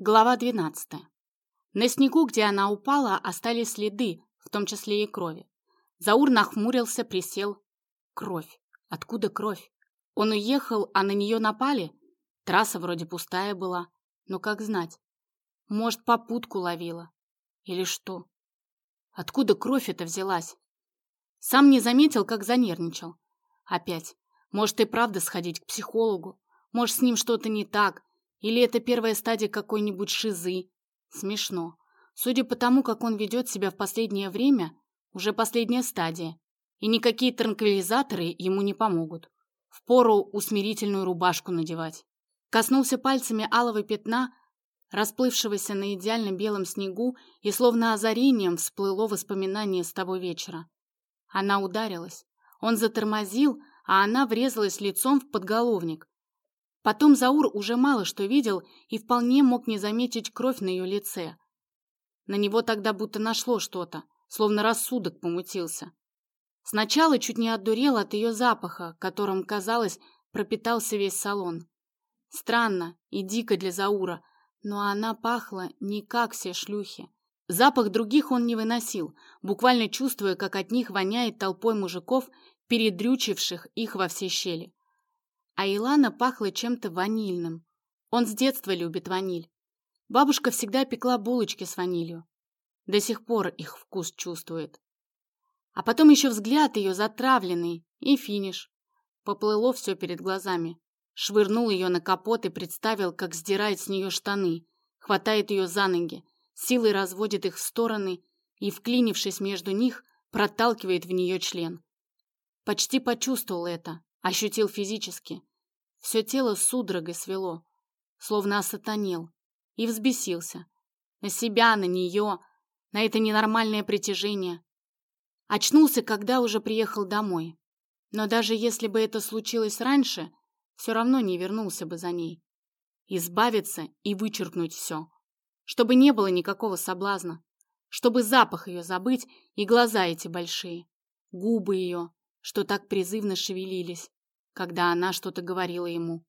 Глава 12. На снегу, где она упала, остались следы, в том числе и крови. Заур нахмурился, присел. Кровь. Откуда кровь? Он уехал, а на нее напали? Трасса вроде пустая была. Но как знать? Может, попутку ловила? Или что? Откуда кровь эта взялась? Сам не заметил, как занервничал. Опять. Может, и правда сходить к психологу? Может, с ним что-то не так? Или это первая стадия какой-нибудь шизы? Смешно. Судя по тому, как он ведет себя в последнее время, уже последняя стадия. И никакие транквилизаторы ему не помогут. Впору усмирительную рубашку надевать. Коснулся пальцами алого пятна, расплывшегося на идеально белом снегу, и словно озарением всплыло воспоминание с того вечера. Она ударилась. Он затормозил, а она врезалась лицом в подголовник, Потом Заур уже мало что видел и вполне мог не заметить кровь на ее лице. На него тогда будто нашло что-то, словно рассудок помутился. Сначала чуть не отдурел от ее запаха, которым, казалось, пропитался весь салон. Странно и дико для Заура, но она пахла не как все шлюхи. Запах других он не выносил, буквально чувствуя, как от них воняет толпой мужиков, передрючивших их во все щели а Илана пахла чем-то ванильным. Он с детства любит ваниль. Бабушка всегда пекла булочки с ванилью. До сих пор их вкус чувствует. А потом еще взгляд ее затравленный и финиш. Поплыло все перед глазами. Швырнул ее на капот и представил, как сдирает с нее штаны, хватает ее за ноги, силой разводит их в стороны и, вклинившись между них, проталкивает в нее член. Почти почувствовал это, ощутил физически. Все тело судорогой свело, словно осатанел, и взбесился. На себя, на нее, на это ненормальное притяжение. Очнулся, когда уже приехал домой. Но даже если бы это случилось раньше, все равно не вернулся бы за ней. Избавиться и вычеркнуть все. Чтобы не было никакого соблазна. Чтобы запах ее забыть и глаза эти большие. Губы ее, что так призывно шевелились когда она что-то говорила ему.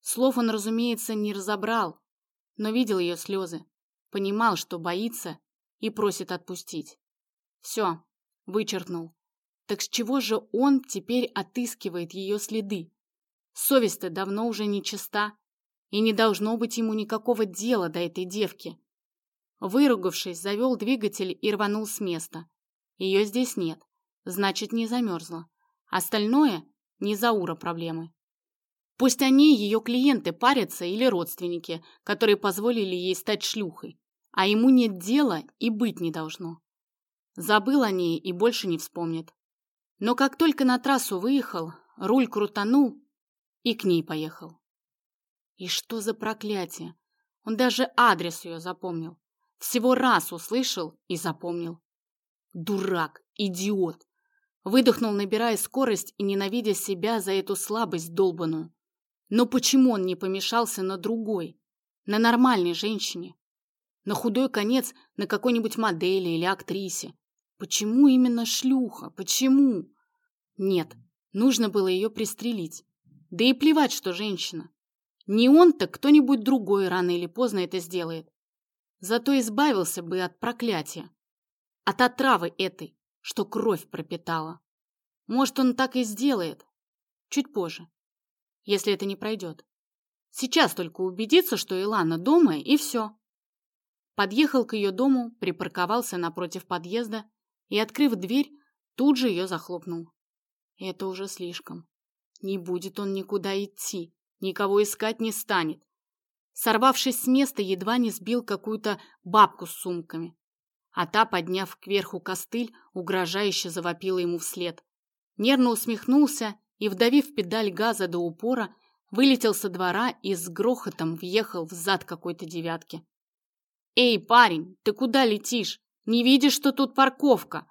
Слов он, разумеется, не разобрал, но видел ее слезы, понимал, что боится и просит отпустить. Все, вычеркнул. Так с чего же он теперь отыскивает ее следы? Совесть-то давно уже не чиста, и не должно быть ему никакого дела до этой девки. Выругавшись, завел двигатель и рванул с места. Ее здесь нет, значит, не замерзла. Остальное не Заура проблемы. Пусть они, ее клиенты, парятся или родственники, которые позволили ей стать шлюхой, а ему нет дела и быть не должно. Забыл о ней и больше не вспомнит. Но как только на трассу выехал, руль крутанул и к ней поехал. И что за проклятие? Он даже адрес ее запомнил. Всего раз услышал и запомнил. Дурак, идиот. Выдохнул, набирая скорость и ненавидя себя за эту слабость долбаную. Но почему он не помешался на другой, на нормальной женщине? На худой конец на какой-нибудь модели или актрисе? Почему именно шлюха? Почему? Нет, нужно было ее пристрелить. Да и плевать, что женщина. Не он, так кто-нибудь другой рано или поздно это сделает. Зато избавился бы от проклятия. От отравы этой что кровь пропитала. Может, он так и сделает. Чуть позже, если это не пройдет. Сейчас только убедиться, что Илана дома, и все. Подъехал к ее дому, припарковался напротив подъезда и, открыв дверь, тут же ее захлопнул. Это уже слишком. Не будет он никуда идти, никого искать не станет. Сорвавшись с места, едва не сбил какую-то бабку с сумками а та, подняв кверху костыль, угрожающе завопила ему вслед. Нервно усмехнулся и, вдавив педаль газа до упора, вылетел со двора и с грохотом въехал в зад какой-то девятки. «Эй, парень, ты куда летишь? Не видишь, что тут парковка?»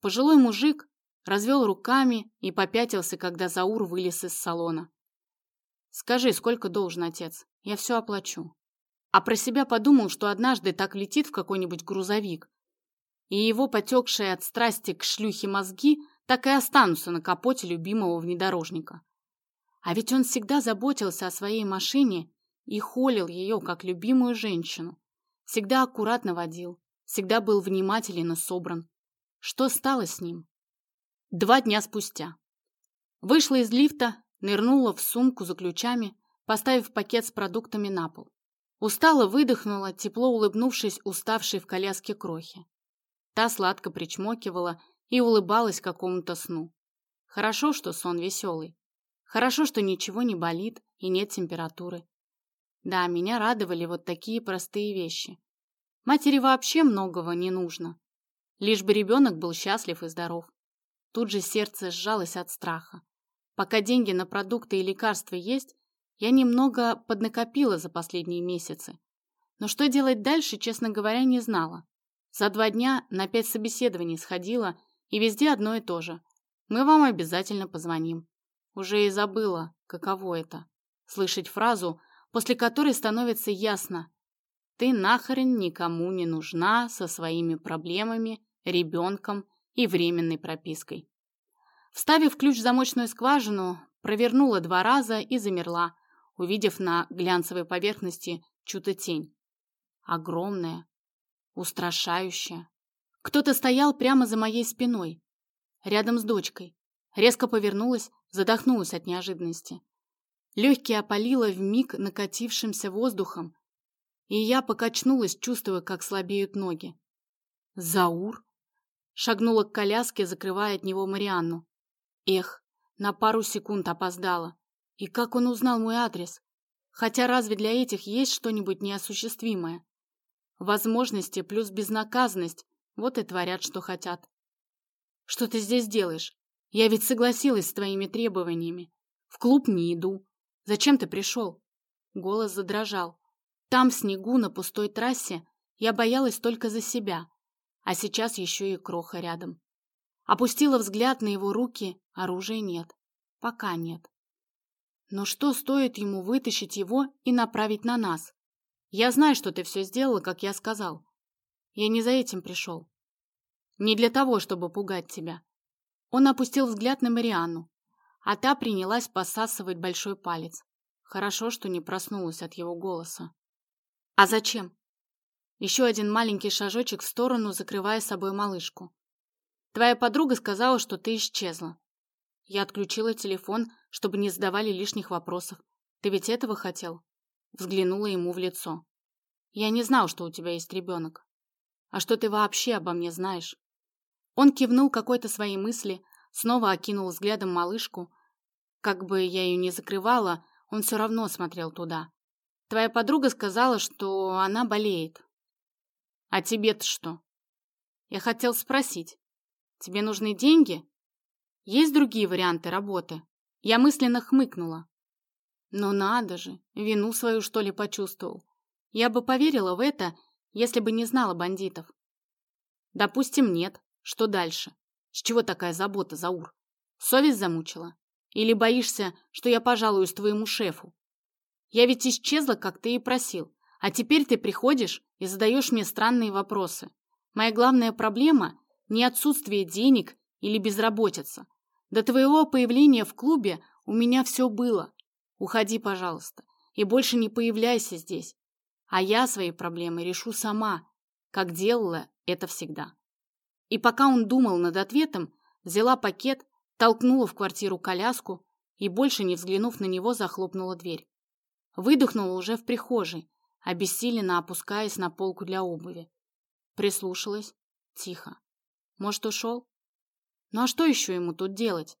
Пожилой мужик развел руками и попятился, когда Заур вылез из салона. «Скажи, сколько должен отец? Я все оплачу» а про себя подумал, что однажды так летит в какой-нибудь грузовик, и его потекшие от страсти к шлюхе мозги так и останутся на капоте любимого внедорожника. А ведь он всегда заботился о своей машине и холил ее, как любимую женщину. Всегда аккуратно водил, всегда был внимателен и собран. Что стало с ним? Два дня спустя. Вышла из лифта, нырнула в сумку за ключами, поставив пакет с продуктами на пол. Устало выдохнула, тепло улыбнувшись уставшей в коляске крохи. Та сладко причмокивала и улыбалась какому-то сну. Хорошо, что сон веселый. Хорошо, что ничего не болит и нет температуры. Да, меня радовали вот такие простые вещи. Матери вообще многого не нужно. Лишь бы ребенок был счастлив и здоров. Тут же сердце сжалось от страха. Пока деньги на продукты и лекарства есть, я немного поднакопила за последние месяцы. Но что делать дальше, честно говоря, не знала. За два дня на пять собеседований сходила, и везде одно и то же. Мы вам обязательно позвоним. Уже и забыла, каково это. Слышать фразу после которой становится ясно, ты нахрен никому не нужна со своими проблемами, ребенком и временной пропиской. Вставив ключ в замочную скважину, провернула два раза и замерла, увидев на глянцевой поверхности чью-то тень. Огромная, устрашающая. Кто-то стоял прямо за моей спиной, рядом с дочкой. Резко повернулась, задохнулась от неожиданности. Легкие опалило вмиг накатившимся воздухом, и я покачнулась, чувствуя, как слабеют ноги. «Заур?» Шагнула к коляске, закрывая от него Марианну. Эх, на пару секунд опоздала. И как он узнал мой адрес? Хотя разве для этих есть что-нибудь неосуществимое? Возможности плюс безнаказанность — вот и творят, что хотят. Что ты здесь делаешь? Я ведь согласилась с твоими требованиями. В клуб не иду, Зачем ты пришел?» Голос задрожал. Там, в снегу, на пустой трассе, я боялась только за себя, а сейчас еще и кроха рядом. Опустила взгляд на его руки, оружия нет. Пока нет. Но что стоит ему вытащить его и направить на нас? Я знаю, что ты все сделала, как я сказал. Я не за этим пришел. Не для того, чтобы пугать тебя. Он опустил взгляд на Марианну а та принялась посасывать большой палец. Хорошо, что не проснулась от его голоса. «А зачем?» Еще один маленький шажочек в сторону, закрывая собой малышку. «Твоя подруга сказала, что ты исчезла. Я отключила телефон, чтобы не задавали лишних вопросов. Ты ведь этого хотел?» Взглянула ему в лицо. «Я не знал, что у тебя есть ребенок. А что ты вообще обо мне знаешь?» Он кивнул какой-то своей мысли, снова окинул взглядом малышку, как бы я ее не закрывала, он все равно смотрел туда. Твоя подруга сказала, что она болеет. А тебе-то что? Я хотел спросить. Тебе нужны деньги? Есть другие варианты работы? Я мысленно хмыкнула. Но надо же, вину свою что ли почувствовал. Я бы поверила в это, если бы не знала бандитов. Допустим, нет. Что дальше? С чего такая забота, Заур? Совесть замучила? Или боишься, что я пожалуюсь твоему шефу? Я ведь исчезла, как ты и просил. А теперь ты приходишь и задаешь мне странные вопросы. Моя главная проблема – не отсутствие денег или безработица. До твоего появления в клубе у меня все было. Уходи, пожалуйста, и больше не появляйся здесь. А я свои проблемы решу сама, как делала это всегда. И пока он думал над ответом, взяла пакет, толкнула в квартиру коляску и, больше не взглянув на него, захлопнула дверь. Выдохнула уже в прихожей, обессиленно опускаясь на полку для обуви. Прислушалась. Тихо. Может, ушел? Ну а что еще ему тут делать?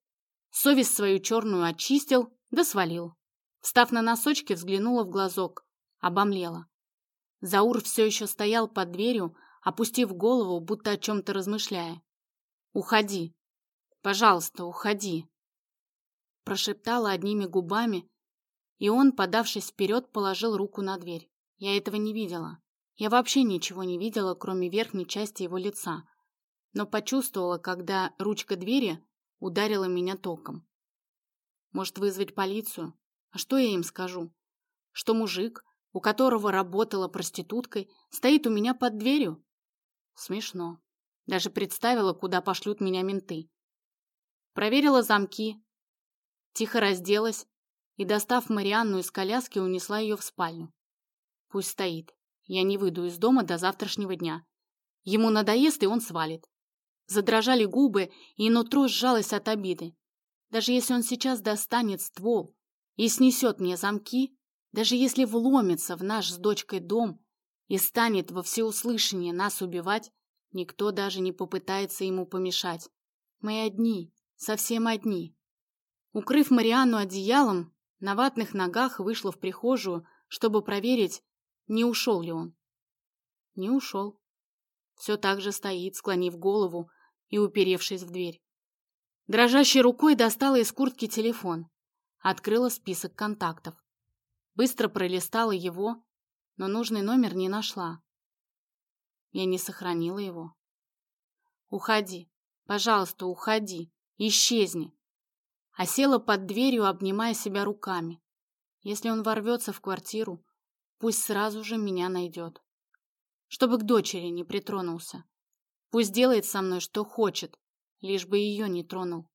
Совесть свою черную очистил, да свалил. Встав на носочки, взглянула в глазок. Обомлела. Заур все еще стоял под дверью, опустив голову, будто о чем-то размышляя. «Уходи», Пожалуйста, уходи!» Прошептала одними губами, и он, подавшись вперед, положил руку на дверь. Я этого не видела. Я вообще ничего не видела, кроме верхней части его лица, но почувствовала, когда ручка двери ударила меня током. Может, вызвать полицию? А что я им скажу? Что мужик, у которого работала проституткой, стоит у меня под дверью? Смешно. Даже представила, куда пошлют меня менты. Проверила замки. Тихо разделась. и, достав Марианну из коляски, унесла ее в спальню. Пусть стоит. Я не выйду из дома до завтрашнего дня. Ему надоест, и он свалит. Задрожали губы, и нутро сжалось от обиды. Даже если он сейчас достанет ствол и снесет мне замки, даже если вломится в наш с дочкой дом и станет во всеуслышание нас убивать, никто даже не попытается ему помешать. Мы одни, совсем одни. Укрыв Марианну одеялом, на ватных ногах вышла в прихожую, чтобы проверить, не ушел ли он. Не ушел. Все так же стоит, склонив голову и уперевшись в дверь. Дрожащей рукой достала из куртки телефон. Открыла список контактов. Быстро пролистала его, но нужный номер не нашла. Я не сохранила его. «Уходи, пожалуйста, уходи, исчезни!» А села под дверью, обнимая себя руками. Если он ворвется в квартиру, пусть сразу же меня найдет. Чтобы к дочери не притронулся. Пусть делает со мной, что хочет, лишь бы ее не тронул.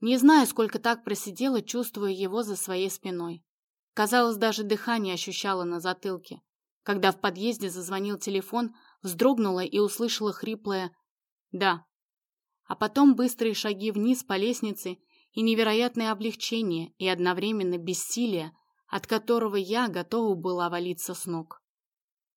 Не знаю, сколько так просидела, чувствуя его за своей спиной. Казалось, даже дыхание ощущала на затылке. Когда в подъезде зазвонил телефон, вздрогнула и услышала хриплое «да». А потом быстрые шаги вниз по лестнице и невероятное облегчение и одновременно бессилие, от которого я готова была валиться с ног.